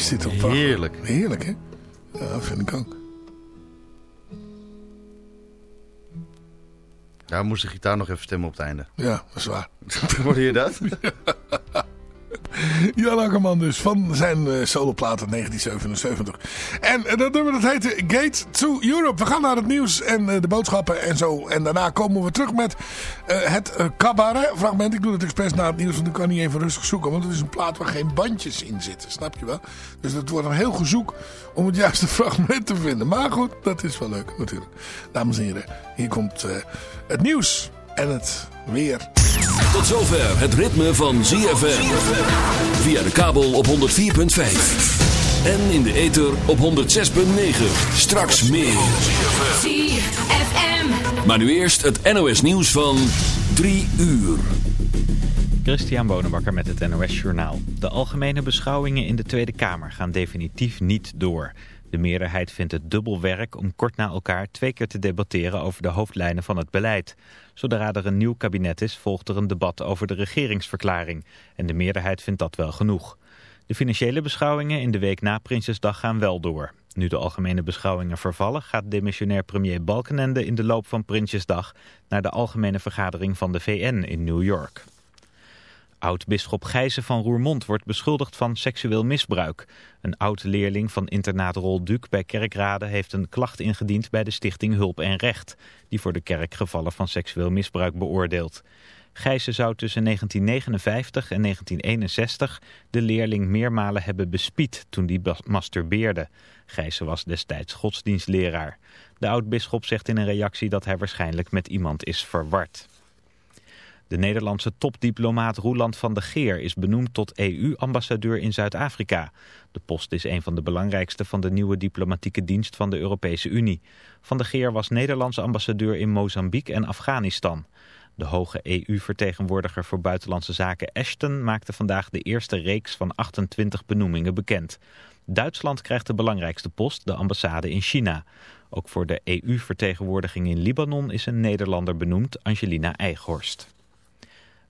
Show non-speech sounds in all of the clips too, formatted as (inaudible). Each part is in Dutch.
Is dit op Heerlijk. Heerlijk, hè? Ja, vind ik ook. Daar moest de gitaar nog even stemmen op het einde. Ja, dat is waar. (laughs) Hoorde je dat? Jan Akkerman dus, van zijn uh, soloplaat uit 1977. En uh, dat nummer dat heette Gate to Europe. We gaan naar het nieuws en uh, de boodschappen en zo. En daarna komen we terug met het cabaret fragment. Ik doe het expres na het nieuws, want ik kan niet even rustig zoeken. Want het is een plaat waar geen bandjes in zitten, snap je wel? Dus het wordt een heel gezoek om het juiste (laughs) fragment te vinden. Maar goed, dat is wel leuk natuurlijk. Dames en heren, hier komt het nieuws en het weer. Tot zover het ritme van ZFM. Via de kabel op 104.5. En in de ether op 106.9. Straks meer. ZFM. Maar nu eerst het NOS nieuws van 3 uur. Christian Bonenbakker met het NOS Journaal. De algemene beschouwingen in de Tweede Kamer gaan definitief niet door. De meerderheid vindt het dubbel werk om kort na elkaar twee keer te debatteren over de hoofdlijnen van het beleid. Zodra er een nieuw kabinet is, volgt er een debat over de regeringsverklaring. En de meerderheid vindt dat wel genoeg. De financiële beschouwingen in de week na Prinsjesdag gaan wel door. Nu de algemene beschouwingen vervallen, gaat demissionair premier Balkenende in de loop van Prinsjesdag naar de algemene vergadering van de VN in New York. Oud-bisschop Gijzen van Roermond wordt beschuldigd van seksueel misbruik. Een oud-leerling van internaat Rolduc bij Kerkrade heeft een klacht ingediend bij de stichting Hulp en Recht, die voor de kerk gevallen van seksueel misbruik beoordeelt. Gijzen zou tussen 1959 en 1961 de leerling meermalen hebben bespied toen die masturbeerde. Gijzen was destijds godsdienstleraar. De oud-bisschop zegt in een reactie dat hij waarschijnlijk met iemand is verward. De Nederlandse topdiplomaat Roeland van de Geer is benoemd tot EU-ambassadeur in Zuid-Afrika. De post is een van de belangrijkste van de nieuwe diplomatieke dienst van de Europese Unie. Van de Geer was Nederlandse ambassadeur in Mozambique en Afghanistan. De hoge EU-vertegenwoordiger voor buitenlandse zaken Ashton maakte vandaag de eerste reeks van 28 benoemingen bekend. Duitsland krijgt de belangrijkste post, de ambassade in China. Ook voor de EU-vertegenwoordiging in Libanon is een Nederlander benoemd, Angelina Eighorst.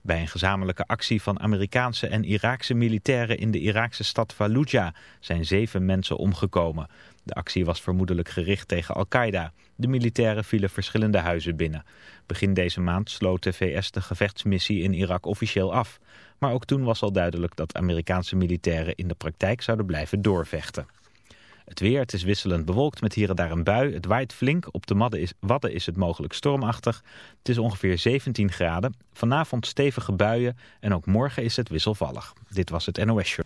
Bij een gezamenlijke actie van Amerikaanse en Iraakse militairen in de Iraakse stad Fallujah zijn zeven mensen omgekomen. De actie was vermoedelijk gericht tegen Al-Qaeda. De militairen vielen verschillende huizen binnen. Begin deze maand sloot de VS de gevechtsmissie in Irak officieel af. Maar ook toen was al duidelijk dat Amerikaanse militairen in de praktijk zouden blijven doorvechten. Het weer, het is wisselend bewolkt met hier en daar een bui. Het waait flink. Op de Wadden is, het mogelijk stormachtig. Het is ongeveer 17 graden. Vanavond stevige buien en ook morgen is het wisselvallig. Dit was het NOS Show.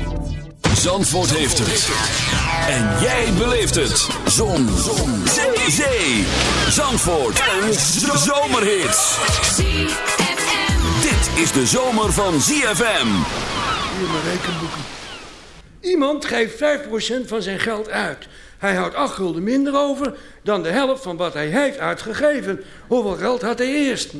Zandvoort heeft het. En jij beleeft het. Zon. Zon. Zee. Zee. Zandvoort. Een zomerhit. Dit is de zomer van ZFM. Hier mijn rekenboeken. Iemand geeft 5% van zijn geld uit. Hij houdt 8 gulden minder over dan de helft van wat hij heeft uitgegeven. Hoeveel geld had hij eerst?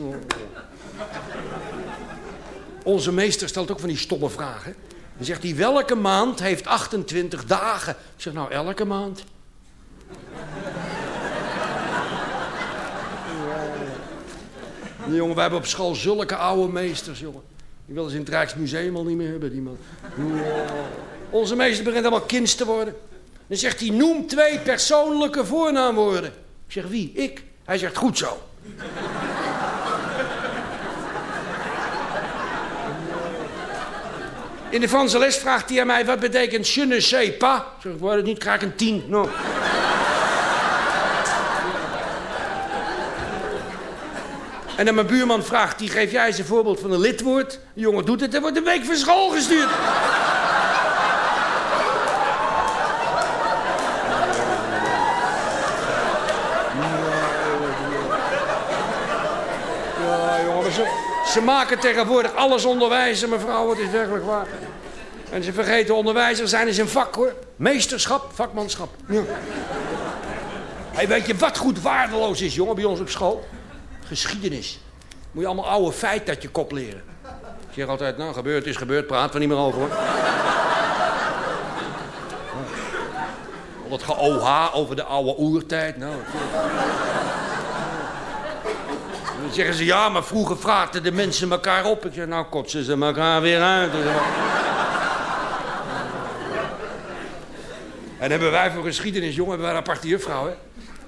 Onze meester stelt ook van die stomme vragen. Dan zegt hij, welke maand heeft 28 dagen? Ik zeg, nou, elke maand. Jongen, wij hebben op school zulke oude meesters, jongen. Die willen ze in het Rijksmuseum al niet meer hebben, die man. Onze meester begint allemaal kinds te worden. Dan zegt hij, noem twee persoonlijke voornaamwoorden. Ik zeg, wie? Ik. Hij zegt, goed zo. In de Franse les vraagt hij aan mij, wat betekent je ne sais pas? Zeg, ik word het niet, krijg een tien. Nou. En dan mijn buurman vraagt, die geef jij eens een voorbeeld van een lidwoord. De jongen doet het en wordt een week van school gestuurd. Ja, jongen, maar ze, maken tegenwoordig alles onderwijzen, mevrouw. Het is werkelijk waar. En ze vergeten onderwijzer zijn is een vak, hoor. Meesterschap, vakmanschap. Ja. Hey, weet je wat goed waardeloos is, jongen, bij ons op school? Geschiedenis. Moet je allemaal oude feiten uit je kop leren. Ik zeg altijd, nou, gebeurd is gebeurd, praten we niet meer over, hoor. Al dat ge-OH over de oude oertijd, nou... Dan zeggen ze, ja, maar vroeger vraagden de mensen elkaar op. Ik zeg, nou kotsen ze elkaar weer uit. En hebben wij voor geschiedenis, jongen, hebben wij een aparte juffrouw, hè?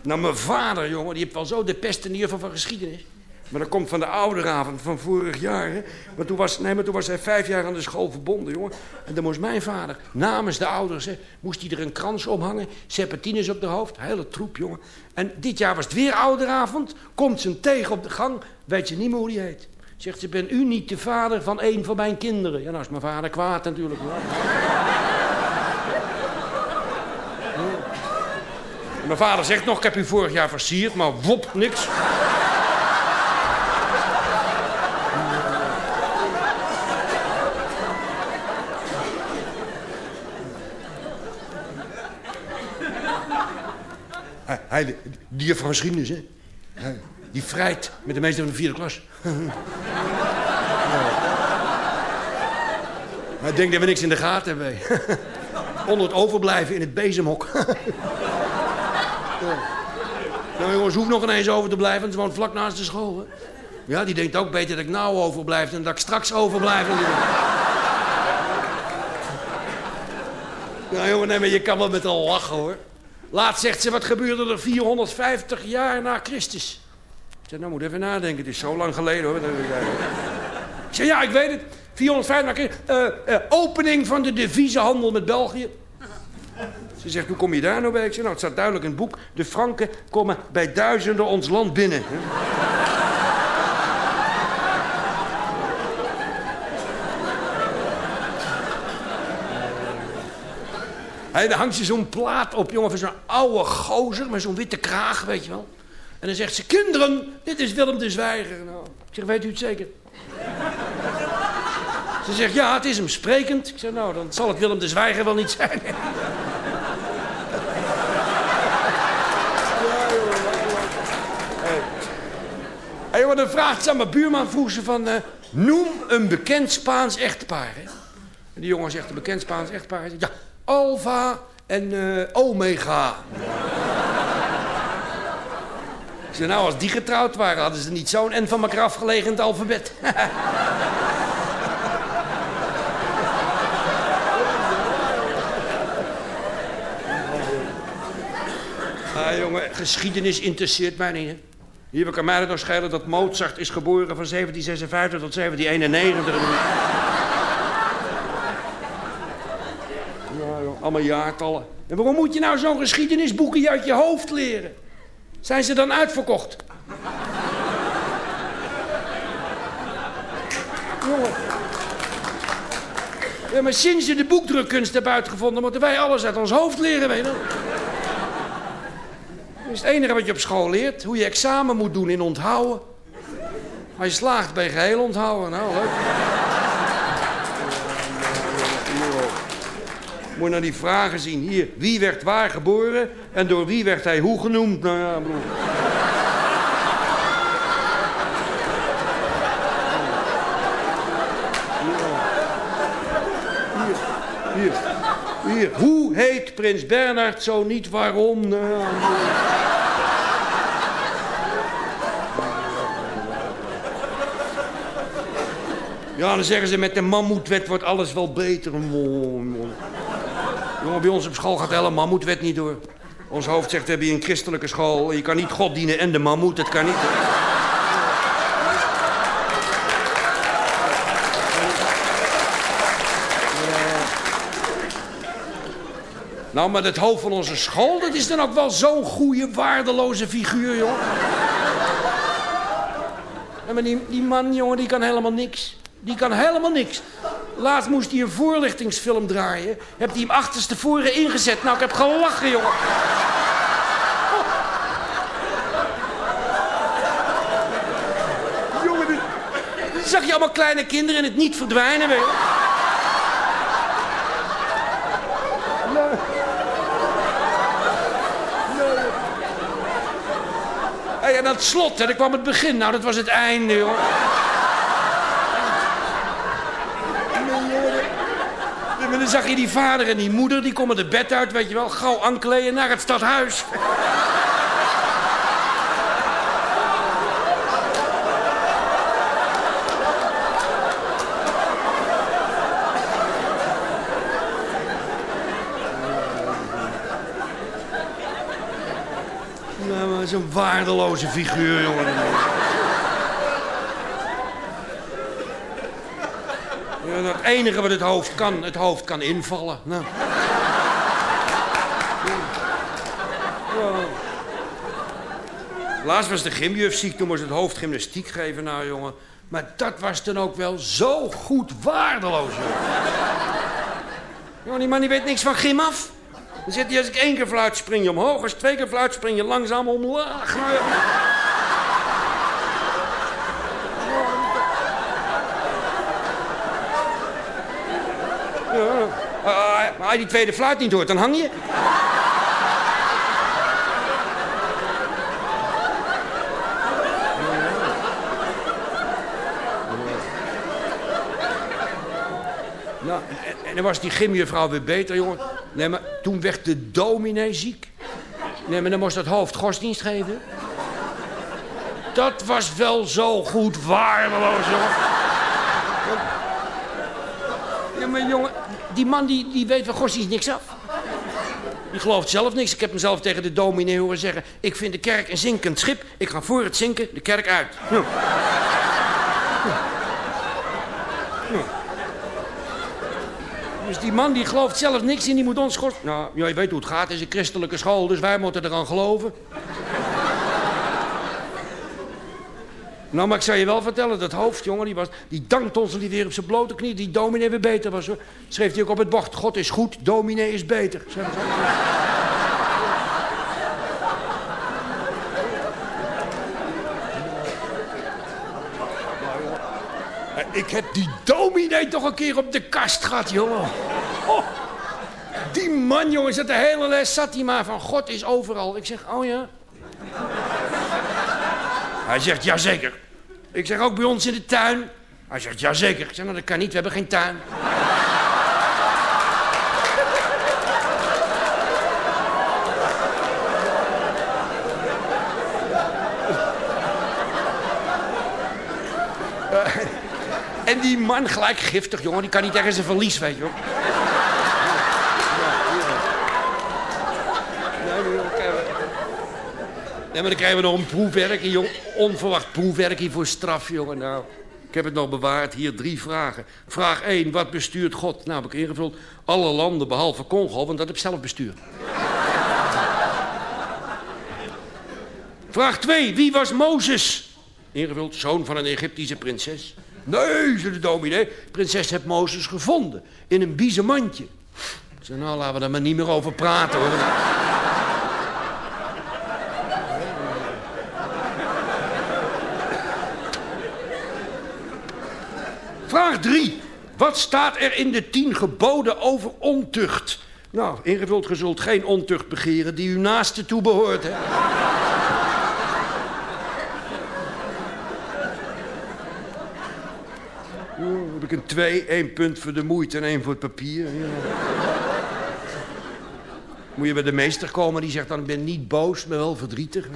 Nou, mijn vader, jongen, die heeft wel zo de pest in van geschiedenis. Maar dat komt van de ouderavond van vorig jaar, hè? Maar toen was, nee, maar toen was hij vijf jaar aan de school verbonden, jongen. En dan moest mijn vader, namens de ouders, hè, moest hij er een krans omhangen. Serpentines op de hoofd, hele troep, jongen. En dit jaar was het weer ouderavond. Komt ze tegen op de gang, weet ze niet meer hoe die heet. Zegt ze, ben u niet de vader van een van mijn kinderen? Ja, nou is mijn vader kwaad natuurlijk. Mijn vader zegt nog, ik heb u vorig jaar versierd, maar wop, niks. Hij, die van geschiedenis, hè? Die vrijt met de meester van de vierde klas. (laughs) Hij denkt dat we niks in de gaten hebben. (laughs) Onder het overblijven in het bezemhok. (laughs) Ja. Nou jongens, hoeft nog ineens over te blijven, want ze woont vlak naast de school. Hè? Ja, die denkt ook beter dat ik nou overblijf dan dat ik straks overblijf. nou jongen, nee, maar je kan wel met al lachen hoor. Laat zegt ze, wat gebeurde er 450 jaar na Christus? Ik zeg, nou moet even nadenken, het is zo lang geleden hoor. Ik zeg, ja, ik weet het. 450 na Christus. Eh, eh, opening van de deviezenhandel met België. Ze zegt, hoe kom je daar nou bij? Ik zeg, nou, het staat duidelijk in het boek. De Franken komen bij duizenden ons land binnen. Hey, dan hangt ze zo'n plaat op, jongen, van zo'n oude gozer met zo'n witte kraag, weet je wel. En dan zegt ze, kinderen, dit is Willem de Zwijger. Nou, ik zeg, weet u het zeker? Ze zegt, ja, het is hem sprekend. Ik zeg, nou, dan zal het Willem de Zwijger wel niet zijn. (laughs) Jongen, dan vraagt ze aan mijn buurman, vroeg ze van... eh, noem een bekend Spaans echtpaar, hè? En die jongen zegt, een bekend Spaans echtpaar? Hij zegt, ja, Alfa en eh, Omega. Ik nou, als die getrouwd waren, hadden ze niet zo'n en van elkaar afgelegen in alfabet. (laughs) Ah, jongen, geschiedenis interesseert mij niet, hè. Hier kan mij het nog schelen dat Mozart is geboren van 1756 tot 1791. Ja, joh, allemaal jaartallen. En waarom moet je nou zo'n geschiedenisboekje uit je hoofd leren? Zijn ze dan uitverkocht? Jongen. Ja, maar sinds je de boekdrukkunst hebt uitgevonden... moeten wij alles uit ons hoofd leren, weet je. Dat is het enige wat je op school leert. Hoe je examen moet doen in onthouden. Als je slaagt je geheel onthouden. Nou, leuk. Moet je naar die vragen zien. Hier, wie werd waar geboren en door wie werd hij hoe genoemd? Nou ja, broer. hier, hier, hier. Hoe heet prins Bernhard zo niet waarom? Nou, Ja, dan zeggen ze met de mammoetwet wordt alles wel beter. Jongen, bij ons op school gaat de hele mammoetwet niet door. Ons hoofd zegt, hebben hier een christelijke school. Je kan niet God dienen en de mammoet, dat kan niet. Nou, maar het hoofd van onze school, dat is dan ook wel zo'n goede, waardeloze figuur, joh. Maar die, die man, jongen, die kan helemaal niks. Die kan helemaal niks. Laatst moest hij een voorlichtingsfilm draaien. Heb hij hem achterstevoren ingezet. Nou, ik heb gelachen, jongen. Jongen, dit- zag je allemaal kleine kinderen in het niet verdwijnen, weet je? Hey, en aan het slot, hè, daar kwam het begin. Nou, dat was het einde, joh. En dan zag je die vader en die moeder, die komen het bed uit, weet je wel. Gauw aankleden naar het stadhuis. Nou, maar een waardeloze figuur, jongen. Ja, het enige wat het hoofd kan, het hoofd kan invallen. Nou. Laatst was de gymjuf ziek, toen moest het hoofd gymnastiek geven. Nou, jongen. Maar dat was dan ook wel zo goed waardeloos, jongen. Jongen, die man die weet niks van gym af. Dan zit hij als ik één keer fluit, spring je omhoog. Als twee keer fluit, spring je langzaam omlaag. Nou, ja. Ja. Ah, maar als je die tweede fluit niet hoort, dan hang je. Nou, en, dan was die gymjuffrouw weer beter, jongen. Nee, maar toen werd de dominee ziek. Nee, maar dan moest dat hoofd godsdienst geven. Dat was wel zo goed waardeloos, jongen. Ja, maar jongen, die man die, die weet van godsdienst niks af. Die gelooft zelf niks. Ik heb hem zelf tegen de dominee horen zeggen... ik vind de kerk een zinkend schip. Ik ga voor het zinken de kerk uit. Ja. Ja. Dus die man die gelooft zelf niks in, die moet ons. Nou, ja, je weet hoe het gaat. Het is een christelijke school, dus wij moeten eraan geloven. Nou, maar ik zou je wel vertellen, dat hoofd, jongen, die, was, die dankt ons die weer op zijn blote knie. Die dominee weer beter was, hoor. Schreef hij ook op het bord, God is goed, dominee is beter. Zo. Ik heb die dominee toch een keer op de kast gehad, jongen. Oh, die man, jongen, zat de hele les, zat hij maar van God is overal. Ik zeg, oh ja. Hij zegt, jazeker. Ik zeg, ook bij ons in de tuin? Hij zegt, jazeker. Ik zeg, nou dat kan niet, we hebben geen tuin. (laughs) Eh, en die man gelijk giftig, jongen. Die kan niet tegen zijn verlies, weet je wel. Nee, maar dan krijgen we nog een proefwerkje, jong. Onverwacht proefwerkje voor straf, jongen. Nou, ik heb het nog bewaard. Hier drie vragen. Vraag 1. Wat bestuurt God? Nou, heb ik ingevuld. Alle landen behalve Congo, want dat heb zelf bestuur. Vraag 2. Wie was Mozes? Ingevuld. Zoon van een Egyptische prinses. Nee, zei de dominee. Prinses heeft Mozes gevonden. In een biezenmandje. Ik zei, nou, laten we daar maar niet meer over praten, hoor. Vraag 3. Wat staat er in de tien geboden over ontucht? Nou, ingevuld, ge zult geen ontucht begeren die uw naaste toebehoort, hè? Oeh, Heb ik een twee, één punt voor de moeite en één voor het papier. Ja. Moet je bij de meester komen, die zegt dan... ik ben niet boos, maar wel verdrietig.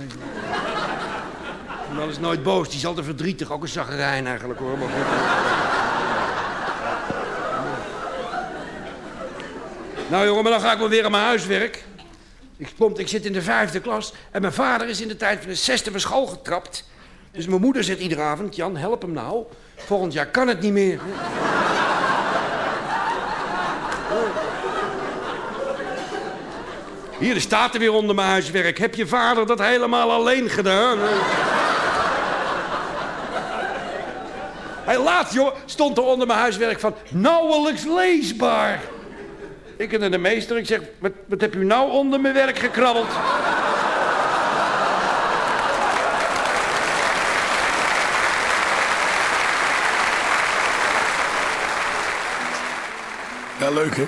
dat is nooit boos, die is altijd verdrietig. Ook een zagerijn eigenlijk, hoor. Maar goed. Nou jongen, maar dan ga ik wel weer aan mijn huiswerk. Ik, ik zit in de vijfde klas en mijn vader is in de tijd van de zesde van school getrapt. Dus mijn moeder zegt iedere avond, Jan, help hem nou. Volgend jaar kan het niet meer. (laughs) Hier er staat er weer onder mijn huiswerk. Heb je vader dat helemaal alleen gedaan? Hij laat, joh, stond er onder mijn huiswerk van nauwelijks leesbaar. Ik en de meester, ik zeg, wat, wat heb u nou onder mijn werk gekrabbeld? Ja, leuk hè?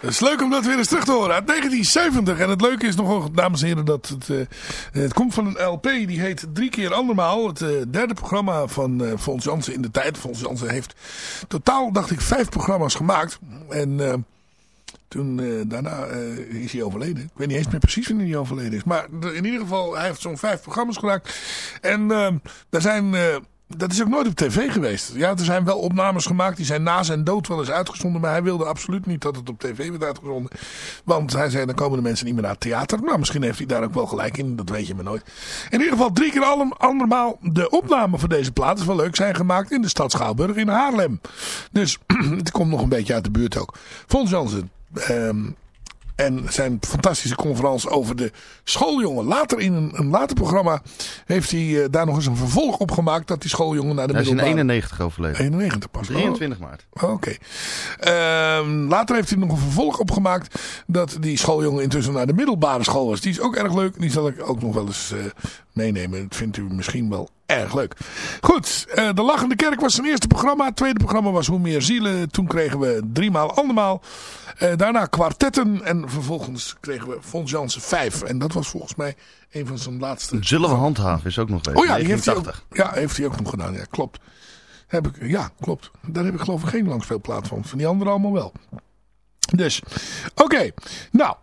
Het is leuk om dat weer eens terug te horen. Uit 1970. En het leuke is nog, dames en heren, dat het, eh, het komt van een LP. Die heet Drie keer andermaal. Het eh, derde programma van Fons Jansen in de tijd. Fons Jansen heeft totaal, dacht ik, vijf programma's gemaakt. En toen, eh, daarna eh, is hij overleden. Ik weet niet eens meer precies wanneer hij overleden is. Maar in ieder geval, hij heeft zo'n vijf programma's gemaakt. En eh, daar zijn... dat is ook nooit op tv geweest. Ja, er zijn wel opnames gemaakt. Die zijn na zijn dood wel eens uitgezonden. Maar hij wilde absoluut niet dat het op tv werd uitgezonden. Want hij zei, dan komen de mensen niet meer naar het theater. Nou, misschien heeft hij daar ook wel gelijk in. Dat weet je maar nooit. In ieder geval drie keer allem, andermaal de opname voor deze plaat. is wel leuk. Zijn gemaakt in de stad Schouwburg in Haarlem. Dus (clears throat) het komt nog een beetje uit de buurt ook. Fons Jansen. Ehm, en zijn fantastische conferentie over de schooljongen. Later in een, een later programma heeft hij eh, daar nog eens een vervolg op gemaakt. Dat die schooljongen naar de Hij is in middelbare... 91 overleden. 91 pas. 23 maart. Oh, Oké. Ehm, later heeft hij nog een vervolg opgemaakt. Dat die schooljongen intussen naar de middelbare school was. Die is ook erg leuk. Die zal ik ook nog wel eens eh, meenemen. Dat vindt u misschien wel erg leuk. Goed. eh, de Lachende Kerk was zijn eerste programma. Het tweede programma was Hoe Meer Zielen. Toen kregen we driemaal andermaal. Eh, daarna kwartetten. En vervolgens kregen we Fons Jansen 5. En dat was volgens mij een van zijn laatste. Zullen we handhaven is ook nog geweest. Oh ja, die heeft hij ook, 89. ja, heeft hij ook nog gedaan. Ja, klopt. Heb ik, ja, klopt. Daar heb ik geloof ik geen langspeelplaat van. Van die anderen allemaal wel. Dus, oké. Nou,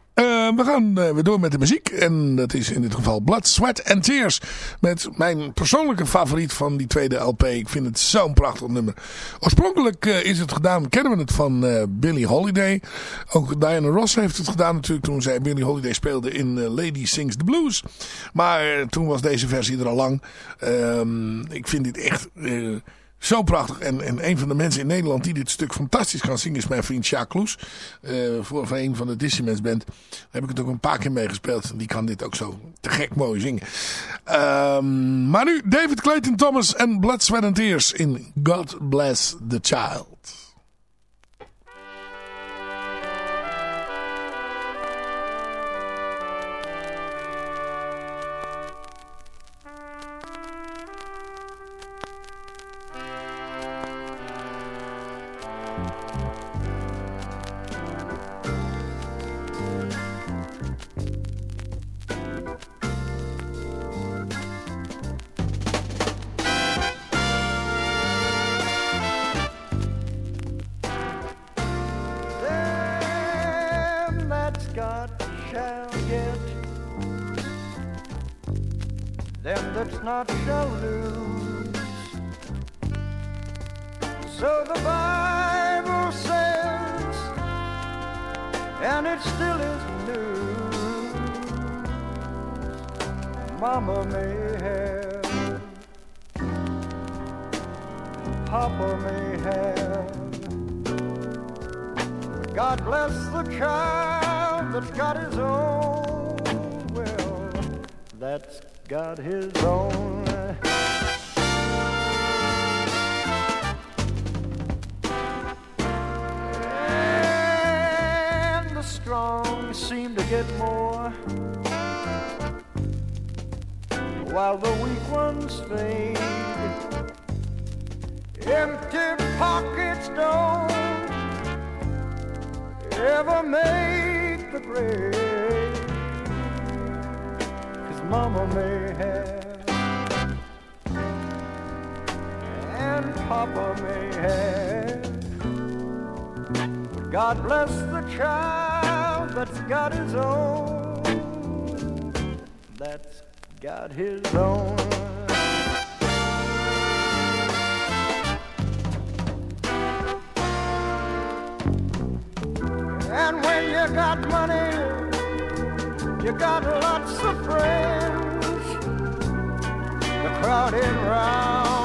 we gaan eh, weer door met de muziek. En dat is in dit geval Blood, Sweat and Tears. Met mijn persoonlijke favoriet van die tweede LP. Ik vind het zo'n prachtig nummer. Oorspronkelijk eh, is het gedaan, kennen we het van eh, Billie Holiday. Ook Diana Ross heeft het gedaan natuurlijk toen zij Billie Holiday speelde in eh, Lady Sings the Blues. Maar eh, toen was deze versie er al lang. Ehm, ik vind dit echt... eh, zo prachtig. En, en een van de mensen in Nederland die dit stuk fantastisch kan zingen is mijn vriend Sjaak Kloes. eh, voor, van een van de Dissimens Band. Daar heb ik het ook een paar keer meegespeeld. Die kan dit ook zo te gek mooi zingen. Ehm, maar nu David Clayton Thomas en Blood, Sweat and Tears in God Bless the Child. Own. And the strong seem to get more, while the weak ones fade. Empty pockets don't ever make the grade. Cause mama may have, Papa may have. But God bless the child that's got his own. That's got his own. And when you got money, you got lots of friends. They're crowding round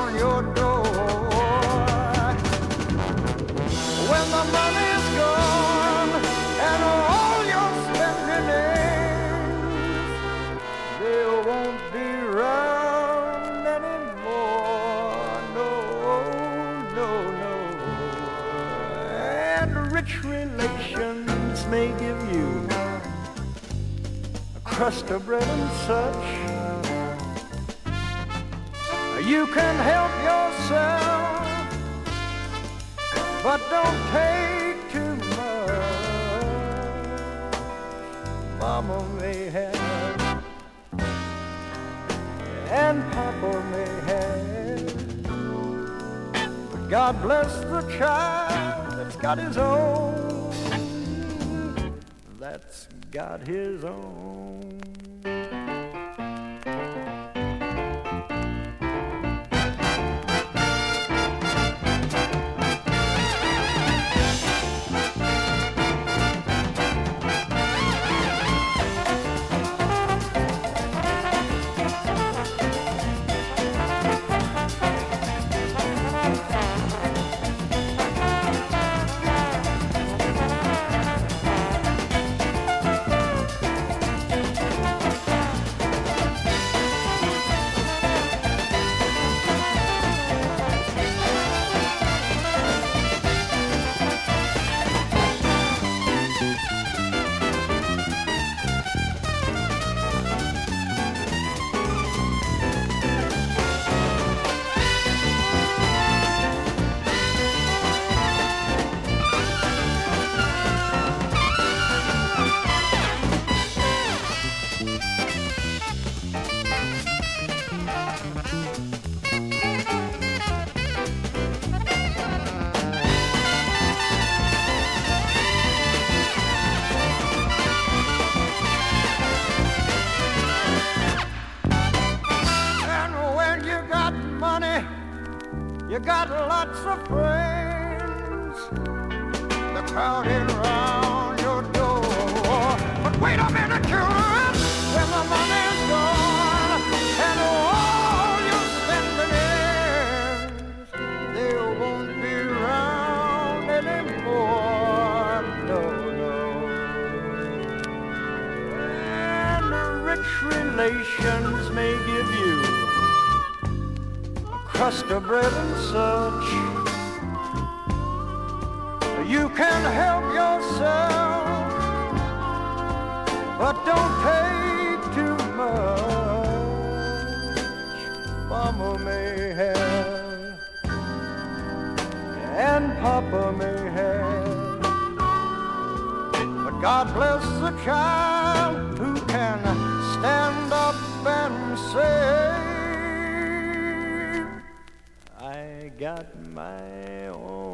crust of bread and such. You can help yourself, but don't take Mama may have, and Papa may have, but God bless the child that's got his own. That's got his own. Of bread and such. You can help yourself, but don't take too much. Mama may have, and Papa may have. But God bless the child who can stand up and say, got my own.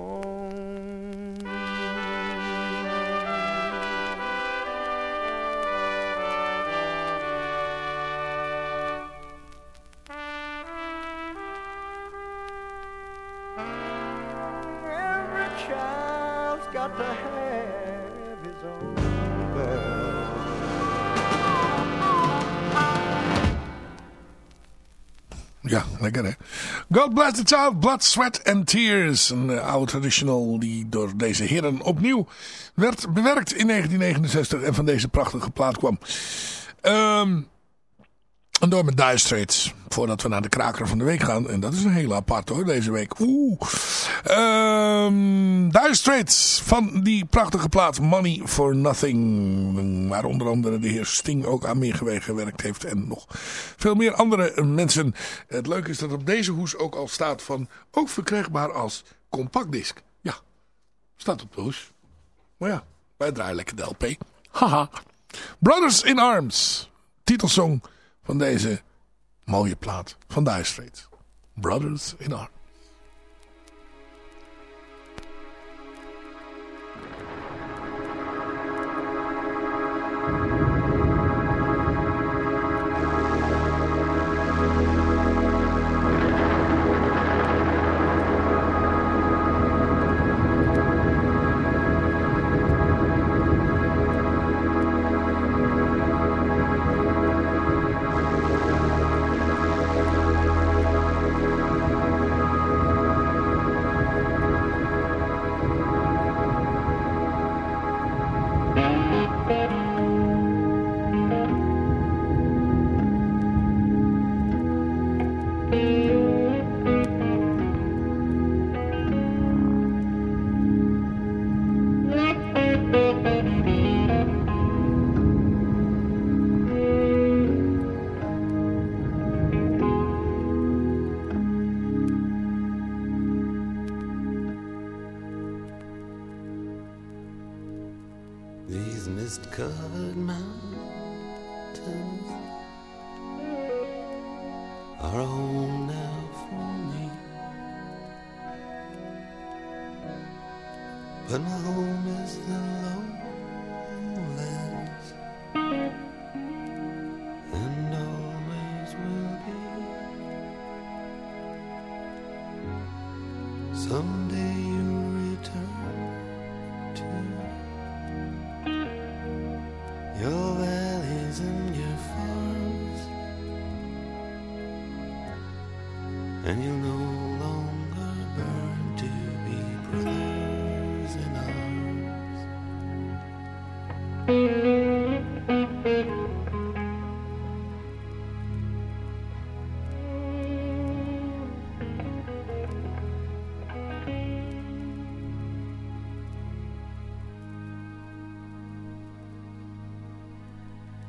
God bless the child, blood, sweat and tears. Een uh, oude traditional die door deze heren opnieuw werd bewerkt in 1969 en van deze prachtige plaat kwam. Ehm en door met Dire Straits. Voordat we naar de kraker van de week gaan. En dat is een hele apart hoor, deze week. Oeh. Ehm Dire Straits van die prachtige plaat Money for Nothing. Waar onder andere de heer Sting ook aan meegewerkt heeft. En nog veel meer andere mensen. Het leuke is dat op deze hoes ook al staat van... Ook verkrijgbaar als compactdisc. Ja, staat op de hoes. Maar ja, wij draaien lekker de LP. Haha. Brothers in Arms. Titelsong van deze mooie plaat van Dire Straits. Brothers in Arms.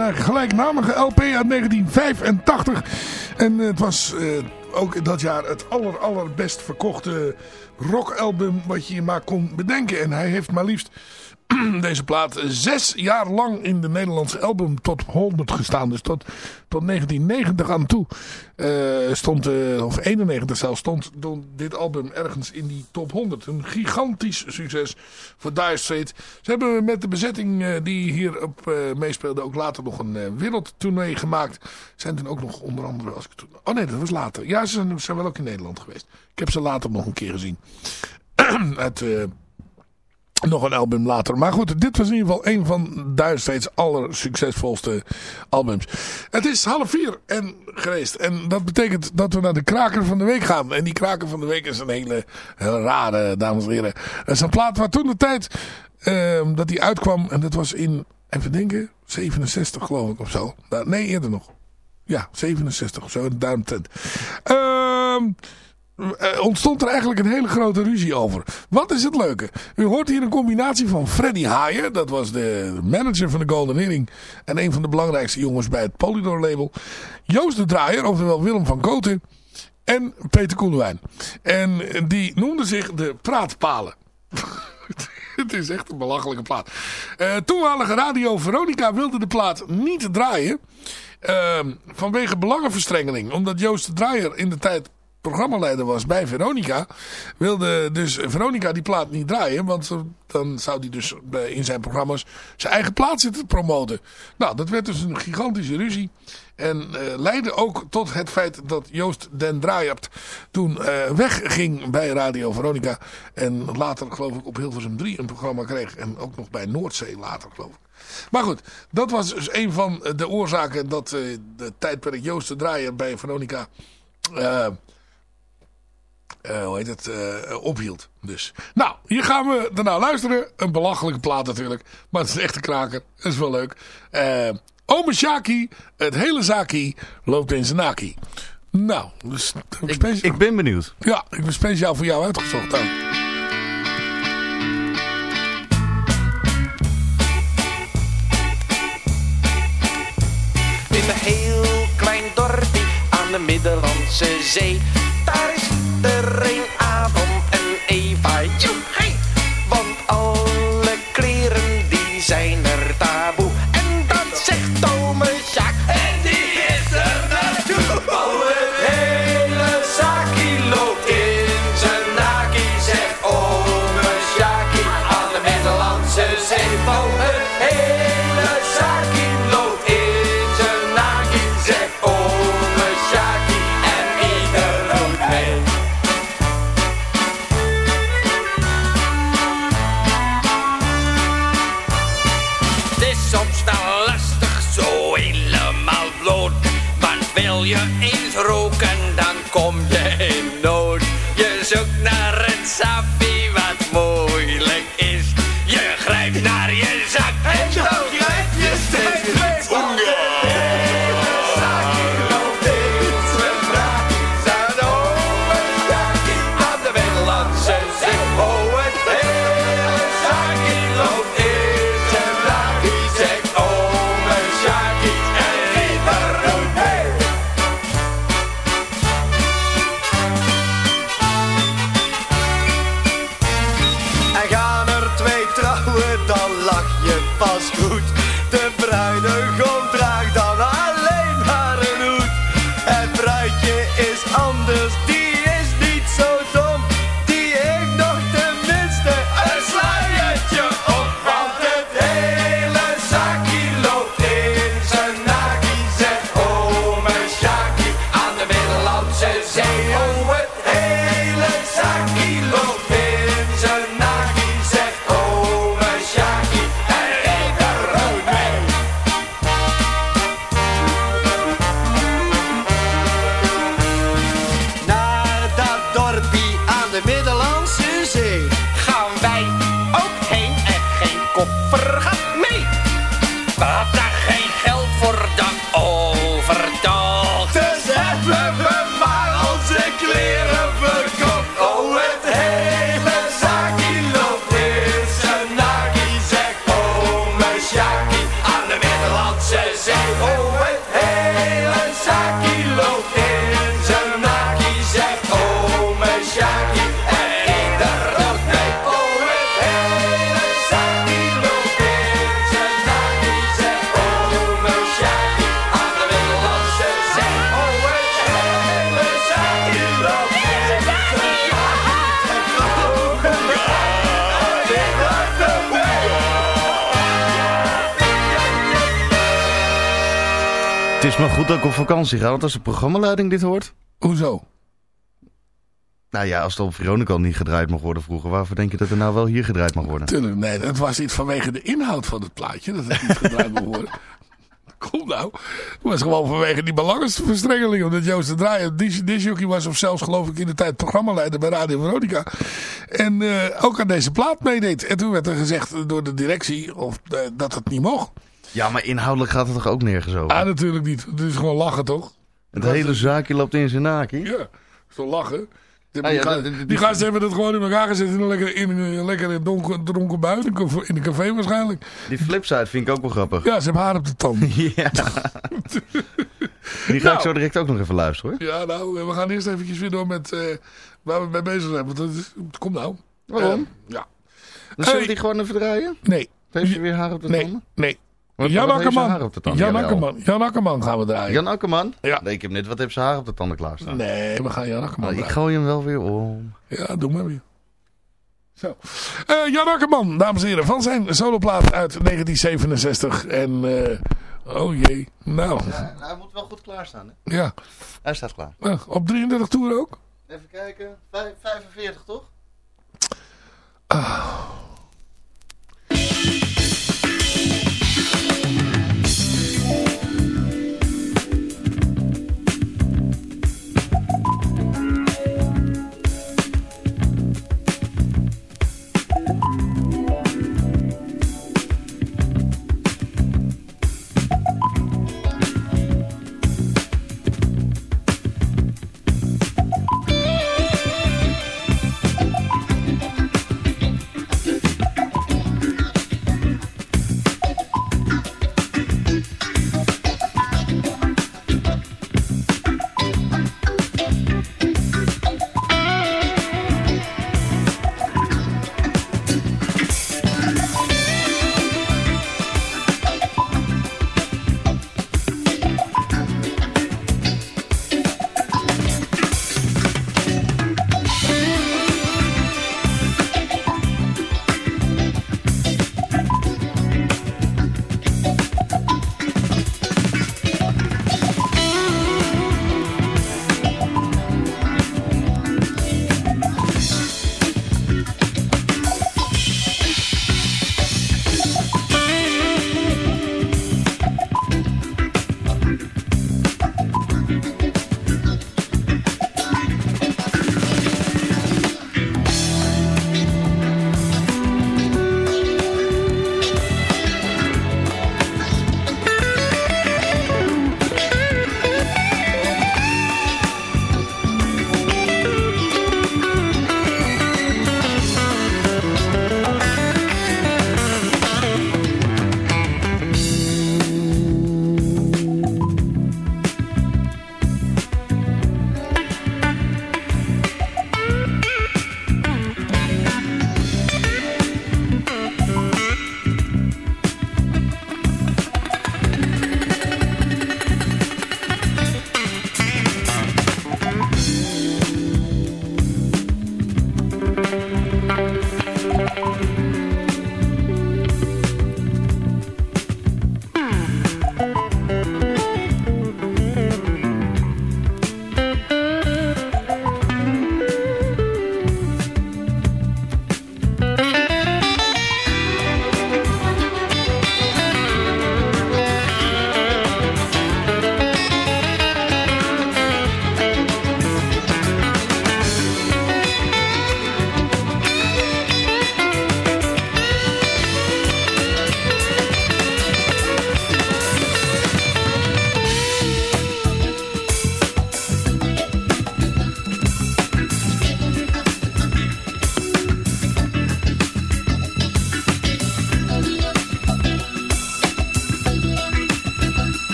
Gelijknamige LP uit 1985. En het was eh, ook dat jaar het aller, allerbest verkochte rockalbum wat je maar kon bedenken. En hij heeft maar liefst (clears throat) deze plaat zes jaar lang in de Nederlandse album tot 100 gestaan. Dus tot, tot 1990 aan toe eh, stond, eh, of 91 zelfs, stond dit album ergens in die top 100. Een gigantisch succes voor Dire Straits. Ze hebben met de bezetting eh, die hierop meespeelde ook later nog een wereldtournee gemaakt. Zijn toen ook nog onder andere... Als ik oh nee, dat was later. Ja, ze zijn, zijn wel ook in Nederland geweest. Ik heb ze later nog een keer gezien. (clears throat) Uit... Nog een album later. Maar goed, dit was in ieder geval een van Dire Straits allersuccesvolste albums. Het is half vier en geweest. En dat betekent dat we naar de kraker van de week gaan. En die kraker van de week is een hele, hele rare, dames en heren. Het is een plaat waar toen de tijd uh, dat die uitkwam. En dat was in, even denken, 67 geloof ik of zo. Nou, nee, eerder nog. Ja, 67 of zo. Ehm... ontstond er eigenlijk een hele grote ruzie over. Wat is het leuke? U hoort hier een combinatie van Freddy Haaien. Dat was de manager van de Golden Earring. En een van de belangrijkste jongens bij het Polydor label. Joost de Draaier, oftewel Willem van Koten. En Peter Koelewijn. En die noemden zich de Praatpalen. (laughs) Het is echt een belachelijke plaat. Uh, toenmalige Radio Veronica wilde de plaat niet draaien. Uh, vanwege belangenverstrengeling. Omdat Joost de Draaier in de tijd programmaleider was bij Veronica, wilde dus Veronica die plaat niet draaien. Want dan zou hij dus in zijn programma's zijn eigen plaat zitten promoten. Nou, dat werd dus een gigantische ruzie. En uh, leidde ook tot het feit dat Joost den Draaiert toen uh, wegging bij Radio Veronica. En later geloof ik op Hilversum 3 een programma kreeg. En ook nog bij Noordzee later geloof ik. Maar goed, dat was dus een van de oorzaken dat uh, de tijdperk Joost de Draaier bij Veronica... Uh, hoe heet het, uh, ophield. Dus. Nou, hier gaan we daarna luisteren. Een belachelijke plaat natuurlijk. Maar het is echt een kraker. Dat is wel leuk. Uh, Ome Shaki, het hele zaki, loopt in zijn naki. Nou, dus, ik, ik, ben benieuwd. Ja, ik ben speciaal voor jou uitgezocht ook. In een heel klein dorpje aan de Middellandse Zee. Daar is iedereen Adam Dat ik op vakantie ga, want als de programmaleiding dit hoort... Hoezo? Nou ja, als het op Veronica al niet gedraaid mag worden vroeger, waarvoor denk je dat er nou wel hier gedraaid mag worden? Tuurlijk, nee, het was niet vanwege de inhoud van het plaatje dat het niet gedraaid moet worden. (laughs) Kom nou. Het was gewoon vanwege die belangenverstrengeling. Omdat Joost de Draaier disjockey was. Of zelfs geloof ik in de tijd programmaleider bij Radio Veronica. En eh, ook aan deze plaat meedeed. En toen werd er gezegd door de directie of, eh, dat het niet mocht. Ja, maar inhoudelijk gaat het toch ook nergens over? Ah, natuurlijk niet. Het is gewoon lachen toch? het hele zaakje loopt in zijn naki. Ja, zo lachen. Die, Ah ja, dat- dat- die gasten hebben het gewoon in elkaar gezet in een lekker, in een donker, dronken bui. In een café- waarschijnlijk. Die flipside vind ik ook wel grappig. Ja, ze hebben haar op de tand. (laughs) Ja. Die ga ik Nou. zo direct ook nog even luisteren hoor. Ja, nou, we gaan eerst eventjes weer door met eh, waar we mee bezig zijn. Want dat is, kom nou. Waarom? Eh, ja. Dan zullen we Hey. die gewoon even draaien? Nee. Heeft ze weer haar op de Nee. tanden? Nee. Wat- Jan wat haar Akkerman. op de tanden? Jan. Akkerman. Jan Akkerman gaan we draaien. Jan Akkerman? Ja. Nee, ik heb net wat heeft ze haar op de tanden klaarstaan. Nee, we gaan Jan Akkerman Nou, ik gooi hem wel weer om. Ja, doe maar weer. Zo. Eh, Jan Akkerman, dames en heren, van zijn soloplaat uit 1967. En, eh, oh jee, nou, hij moet wel goed klaarstaan hè? ja. Hij staat klaar. Eh, op 33 toeren ook? Even kijken. 45 toch? Thank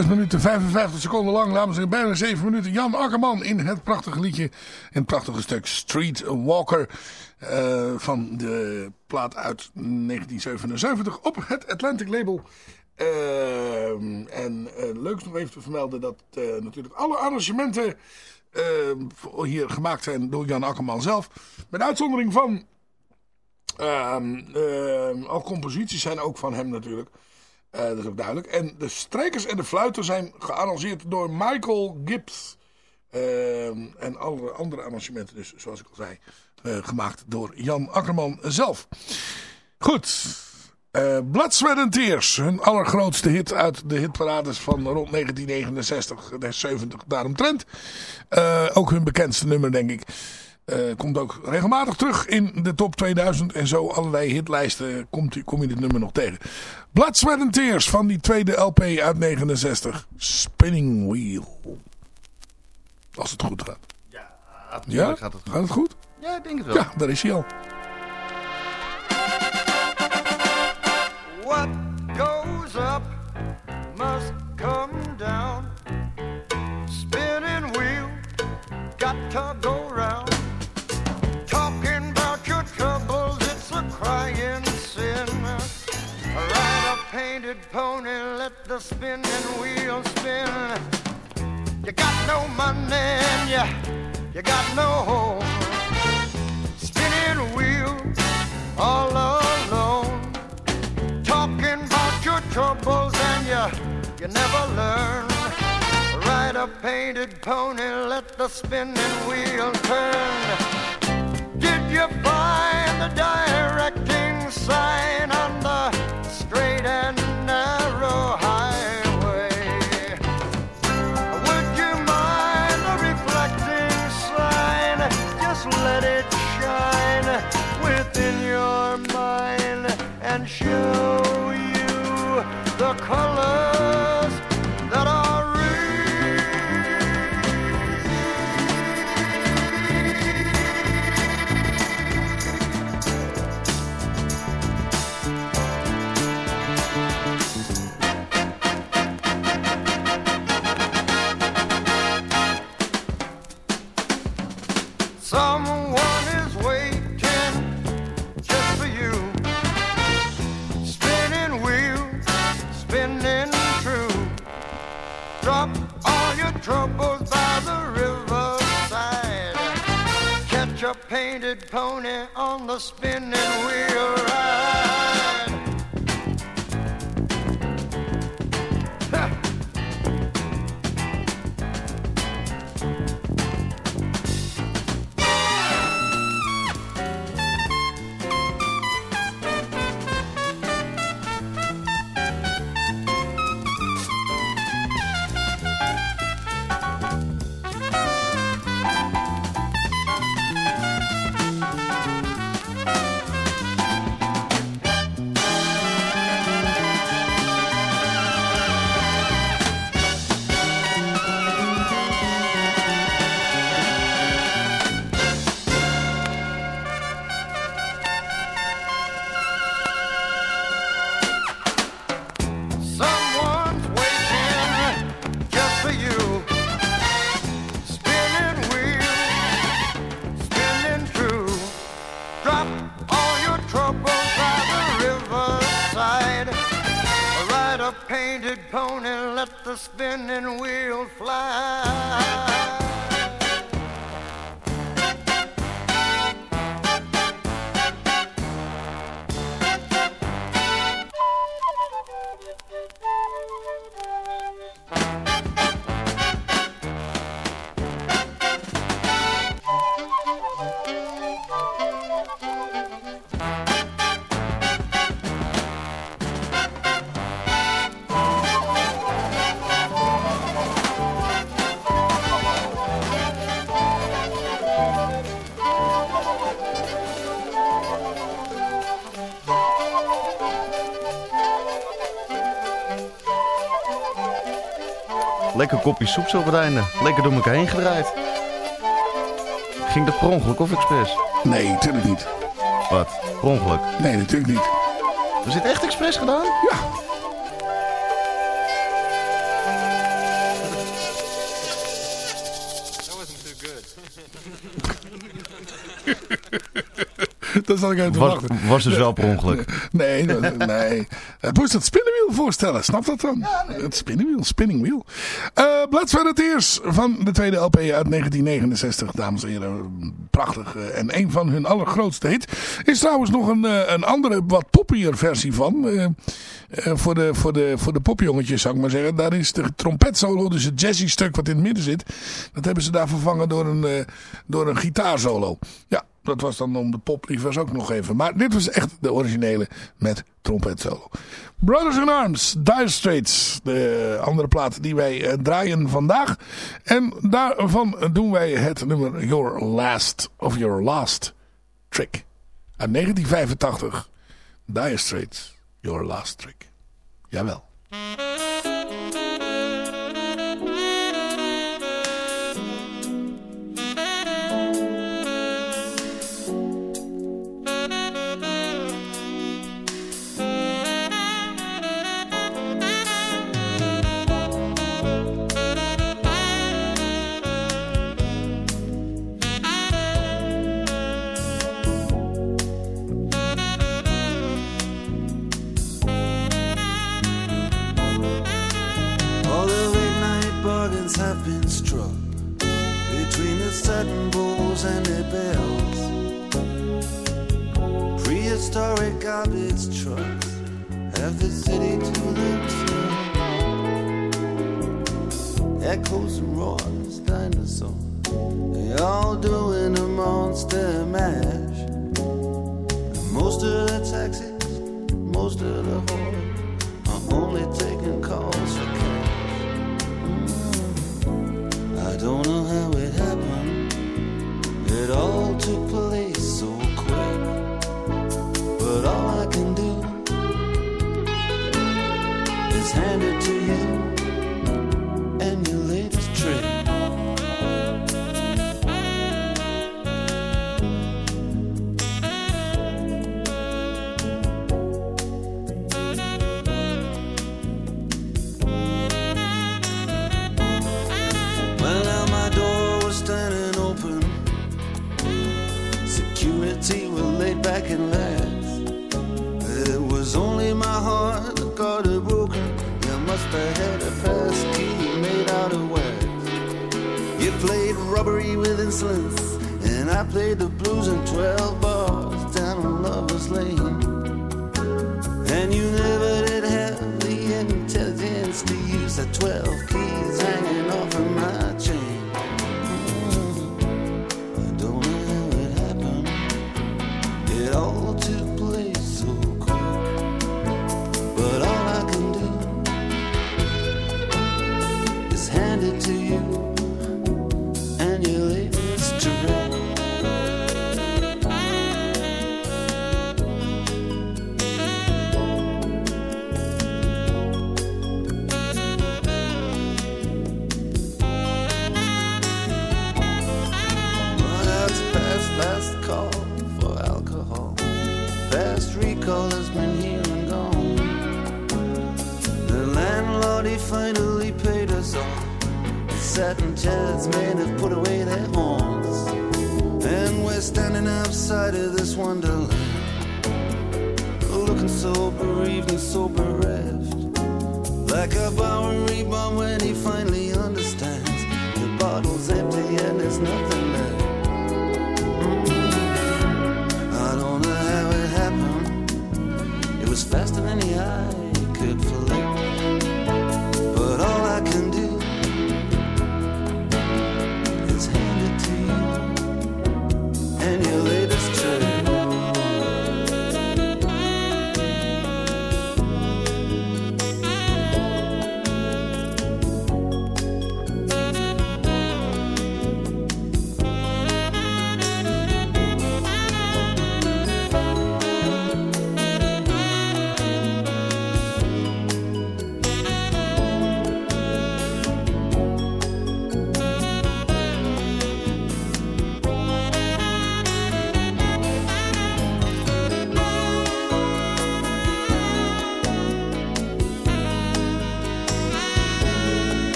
6 minuten 55 seconden lang, dames en bijna 7 minuten. Jan Akkerman in het prachtige liedje, in het prachtige stuk Street Walker. eh, van de plaat uit 1977 op het Atlantic label. Ehm, en eh, leuk nog even te vermelden dat eh, natuurlijk alle arrangementen eh, hier gemaakt zijn door Jan Akkerman zelf. Met uitzondering van al composities zijn ook van hem natuurlijk. Eh, dat is ook duidelijk. En de strijkers en de fluiten zijn gearrangeerd door Michael Gibbs. Ehm, en alle andere arrangementen dus, zoals ik al zei, eh, gemaakt door Jan Akkerman zelf. Goed. Sweat and Tears. Hun allergrootste hit uit de hitparades van rond 1969, de 70 daaromtrent. Eh ook hun bekendste nummer, denk ik. Eh, komt ook regelmatig terug in de top 2000 en zo allerlei hitlijsten komt u, kom je dit nummer nog tegen. Blood, Sweat and Tears van die tweede LP uit 69. Spinning Wheel. Als het goed gaat. Ja, Ja? gaat het goed. Gaat het goed? Ja, ik denk het wel. Ja, daar is hij al. What goes up must come down. Spinning wheel, got to go pony, let the spinning wheel spin. You got no money and you, you got no home. Spinning wheel, all alone talking about your troubles and you you never learn. Ride a painted pony, let the spinning wheel turn. Did you find the directing sign on the straight and show you the colors lekker kopje soep zo op het einde. Lekker door elkaar heen gedraaid. Ging dat per ongeluk of expres? Nee, natuurlijk niet. Wat? Per ongeluk? Nee, natuurlijk niet. Is dit echt expres gedaan? Ja. was wasn't zo good. dat zat ik uit te was. Was dus wel per ongeluk? (laughs) nee, nee. nee. Het moest het spinnenwiel voorstellen. Snap dat dan? Nee. Het spinnenwiel, spinning wheel. Blood, Sweat Tears van de tweede LP uit 1969, dames en heren. Prachtig. Eh, en een van hun allergrootste hits. is trouwens nog een, eh, een andere, wat poppier versie van. Eh, voor, de, voor, de, voor de popjongetjes, zou ik maar zeggen. Daar is de trompet solo, dus het jazzy stuk wat in het midden zit. Dat hebben ze daar vervangen door een, door een gitaarsolo. Ja, dat was dan om de was ook nog even. Maar dit was echt de originele met trompet solo. Brothers in Arms, Dire Straits. De andere plaat die wij eh, draaien vandaag. En daarvan doen wij het nummer Your Last of Your Last Trick. Uit 1985. Dire Straits, Your Last Trick. Jawel. was lame. And you never did have the intelligence to use a 12.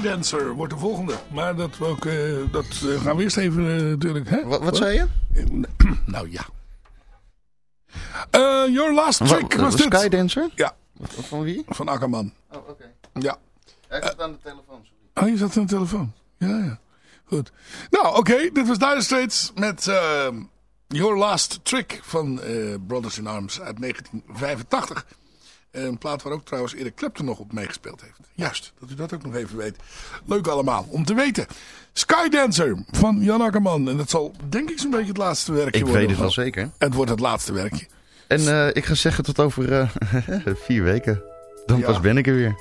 Skydancer wordt de volgende. Maar dat, we ook, eh, dat eh, gaan we eerst even eh, natuurlijk... Hè? Wat, wat zei je? (clears throat) nou ja. Eh, your last trick was de dit. Skydancer? Ja, Van wie? van Akkerman. Oh, oké. Ja. Hij zit aan de telefoon, sorry. Oh, je zat aan de telefoon. Ja, ja. Goed. Nou, oké. Dit was Dire Straits met eh, Your Last Trick van eh, Brothers in Arms uit 1985. Een plaat waar ook trouwens Eric Clapton nog op meegespeeld heeft. Juist, dat u dat ook nog even weet. Leuk allemaal om te weten. Skydancer van Jan Akkerman. En dat zal denk ik zo'n beetje het laatste werkje Ik worden. weet het wel zeker. Het wordt het laatste werkje. En eh, ik ga zeggen tot over eh, (laughs) vier weken. Dan Ja. pas ben ik er weer.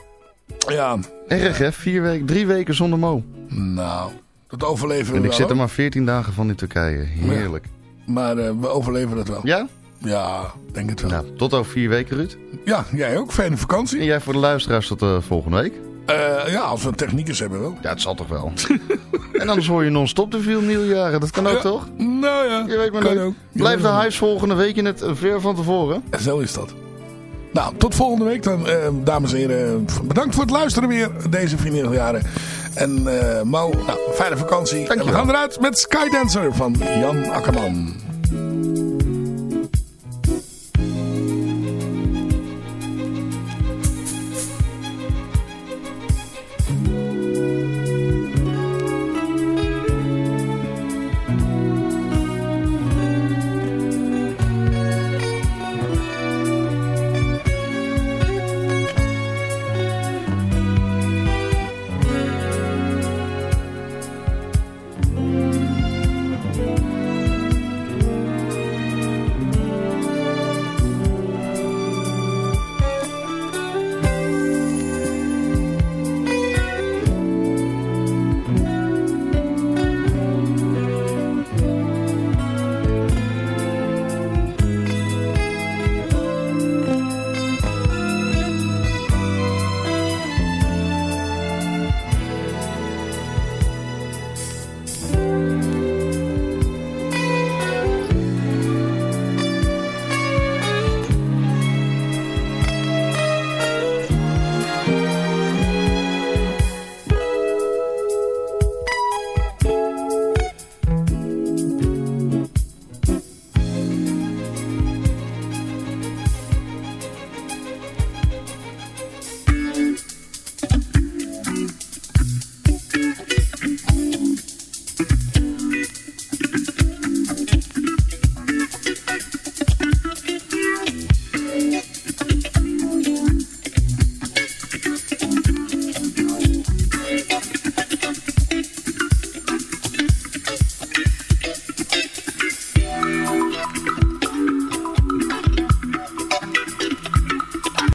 Ja, Erg hè, vier weken, drie weken zonder Mo. nou, dat overleven we En ik zit er maar veertien dagen van in Turkije. Heerlijk. Maar eh, we overleven dat wel. Ja? Ja, denk het wel. Nou, tot over vier weken, Ruud. Ja, jij ook. Fijne vakantie. En jij voor de luisteraars tot eh, volgende week. Eh, ja, als we techniekers hebben wel. Ja, het zal toch wel. (laughs) en anders hoor je non-stop de veel nieuwjaren. Dat kan ook Ja. toch? Nou ja, Je weet maar kan ook. Blijf de huis volgen, dan weet je het eh, ver van tevoren. En Zo is dat. Nou, tot volgende week dan, eh, dames en heren. Bedankt voor het luisteren weer deze vinyljaren. En eh Mo, nou, fijne vakantie. En we gaan eruit met Skydancer van Jan Akkerman.